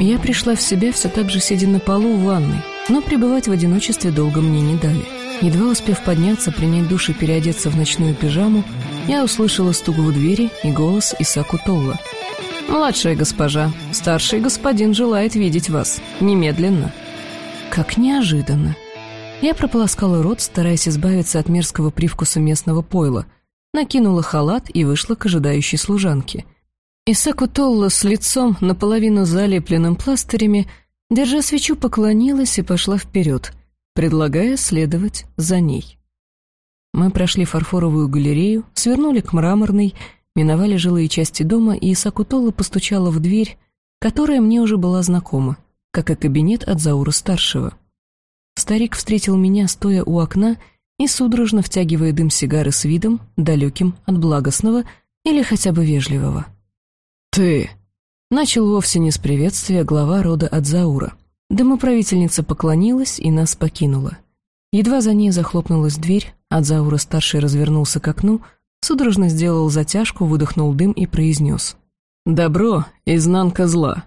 Я пришла в себя все так же сидя на полу в ванной, но пребывать в одиночестве долго мне не дали. Едва успев подняться, принять душ и переодеться в ночную пижаму, я услышала стук в двери и голос Исаку Толла. «Младшая госпожа, старший господин желает видеть вас. Немедленно». Как неожиданно. Я прополоскала рот, стараясь избавиться от мерзкого привкуса местного пойла, накинула халат и вышла к ожидающей служанке — Исаку Толла с лицом, наполовину залепленным пластырями, держа свечу, поклонилась и пошла вперед, предлагая следовать за ней. Мы прошли фарфоровую галерею, свернули к мраморной, миновали жилые части дома, и Исаку Толла постучала в дверь, которая мне уже была знакома, как и кабинет от Заура-старшего. Старик встретил меня, стоя у окна и судорожно втягивая дым сигары с видом, далеким от благостного или хотя бы вежливого. «Ты!» Начал вовсе не с приветствия глава рода Адзаура. Домоправительница поклонилась и нас покинула. Едва за ней захлопнулась дверь, Адзаура-старший развернулся к окну, судорожно сделал затяжку, выдохнул дым и произнес. «Добро, изнанка зла».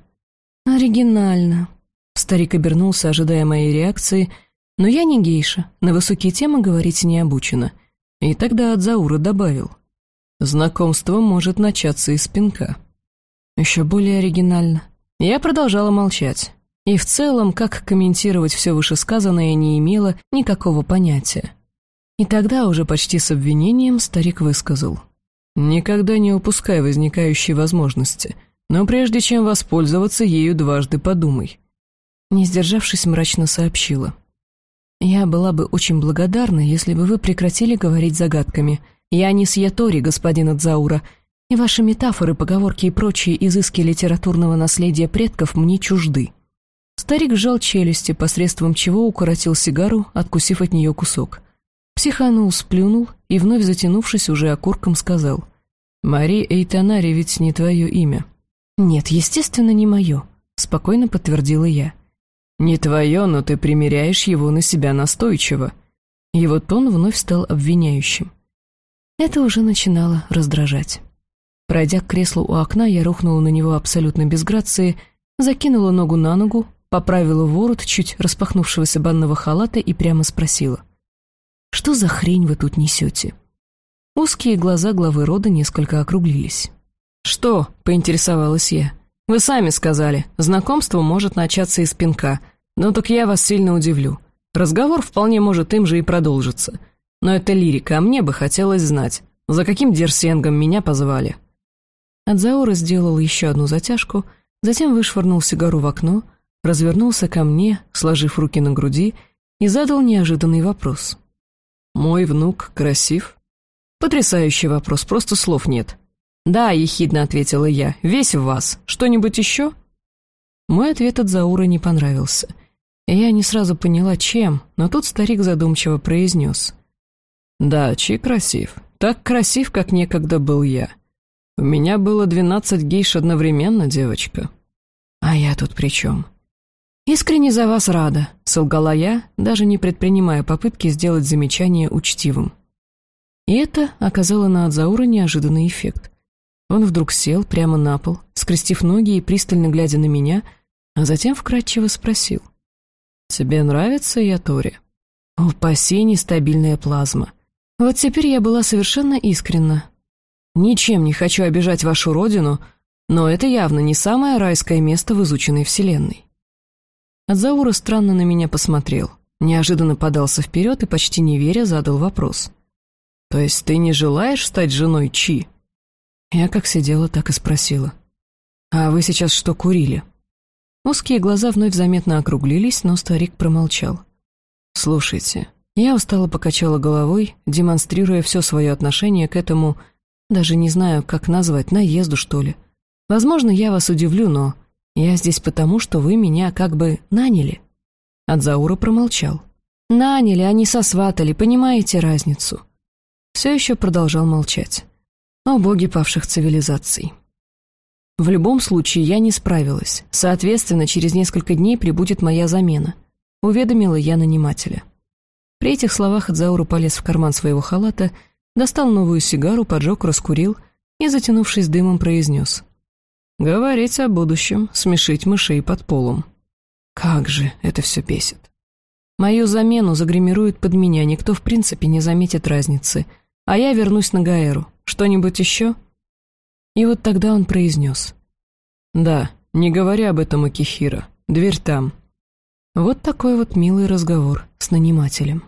«Оригинально». Старик обернулся, ожидая моей реакции, но я не гейша, на высокие темы говорить не обучена. И тогда Адзаура добавил. «Знакомство может начаться из пинка». Еще более оригинально. Я продолжала молчать. И в целом, как комментировать все вышесказанное, не имела никакого понятия. И тогда уже почти с обвинением старик высказал. «Никогда не упускай возникающие возможности, но прежде чем воспользоваться ею, дважды подумай». Не сдержавшись, мрачно сообщила. «Я была бы очень благодарна, если бы вы прекратили говорить загадками. Я не с Ятори, господин Адзаура, ваши метафоры, поговорки и прочие изыски литературного наследия предков мне чужды». Старик сжал челюсти, посредством чего укоротил сигару, откусив от нее кусок. Психанул, сплюнул и, вновь затянувшись, уже окурком сказал. «Мари Эйтанари ведь не твое имя». «Нет, естественно, не мое», — спокойно подтвердила я. «Не твое, но ты примеряешь его на себя настойчиво». Его тон вновь стал обвиняющим. Это уже начинало раздражать. Пройдя к креслу у окна, я рухнула на него абсолютно без грации, закинула ногу на ногу, поправила ворот чуть распахнувшегося банного халата и прямо спросила. «Что за хрень вы тут несете?» Узкие глаза главы рода несколько округлились. «Что?» — поинтересовалась я. «Вы сами сказали, знакомство может начаться из пинка. Но так я вас сильно удивлю. Разговор вполне может им же и продолжиться. Но это лирика, а мне бы хотелось знать, за каким дерсенгом меня позвали?» Адзаура сделал еще одну затяжку, затем вышвырнул сигару в окно, развернулся ко мне, сложив руки на груди, и задал неожиданный вопрос. «Мой внук красив?» «Потрясающий вопрос, просто слов нет». «Да», — ехидно ответила я, — «весь в вас. Что-нибудь еще?» Мой ответ от Заура не понравился. Я не сразу поняла, чем, но тут старик задумчиво произнес. «Да, Чи красив. Так красив, как некогда был я. «У меня было двенадцать гейш одновременно, девочка». «А я тут при чем?» «Искренне за вас рада», — солгала я, даже не предпринимая попытки сделать замечание учтивым. И это оказало на Адзаура неожиданный эффект. Он вдруг сел прямо на пол, скрестив ноги и пристально глядя на меня, а затем вкратчиво спросил. «Тебе нравится Ятори?» «Упаси нестабильная плазма». Вот теперь я была совершенно искренна, Ничем не хочу обижать вашу родину, но это явно не самое райское место в изученной вселенной. Адзаура странно на меня посмотрел, неожиданно подался вперед и, почти не веря, задал вопрос. «То есть ты не желаешь стать женой Чи?» Я как сидела, так и спросила. «А вы сейчас что курили?» Узкие глаза вновь заметно округлились, но старик промолчал. «Слушайте, я устало покачала головой, демонстрируя все свое отношение к этому даже не знаю, как назвать, наезду, что ли. Возможно, я вас удивлю, но я здесь потому, что вы меня как бы наняли». Адзаура промолчал. «Наняли, а не сосватали, понимаете разницу?» Все еще продолжал молчать. О боги павших цивилизаций. В любом случае, я не справилась. Соответственно, через несколько дней прибудет моя замена. Уведомила я нанимателя. При этих словах Адзаура полез в карман своего халата Достал новую сигару, поджег, раскурил и, затянувшись дымом, произнес. Говорить о будущем, смешить мышей под полом. Как же это все бесит. Мою замену загримируют под меня, никто в принципе не заметит разницы. А я вернусь на Гаэру. Что-нибудь еще? И вот тогда он произнес. «Да, не говоря об этом Акихира. Дверь там». Вот такой вот милый разговор с нанимателем.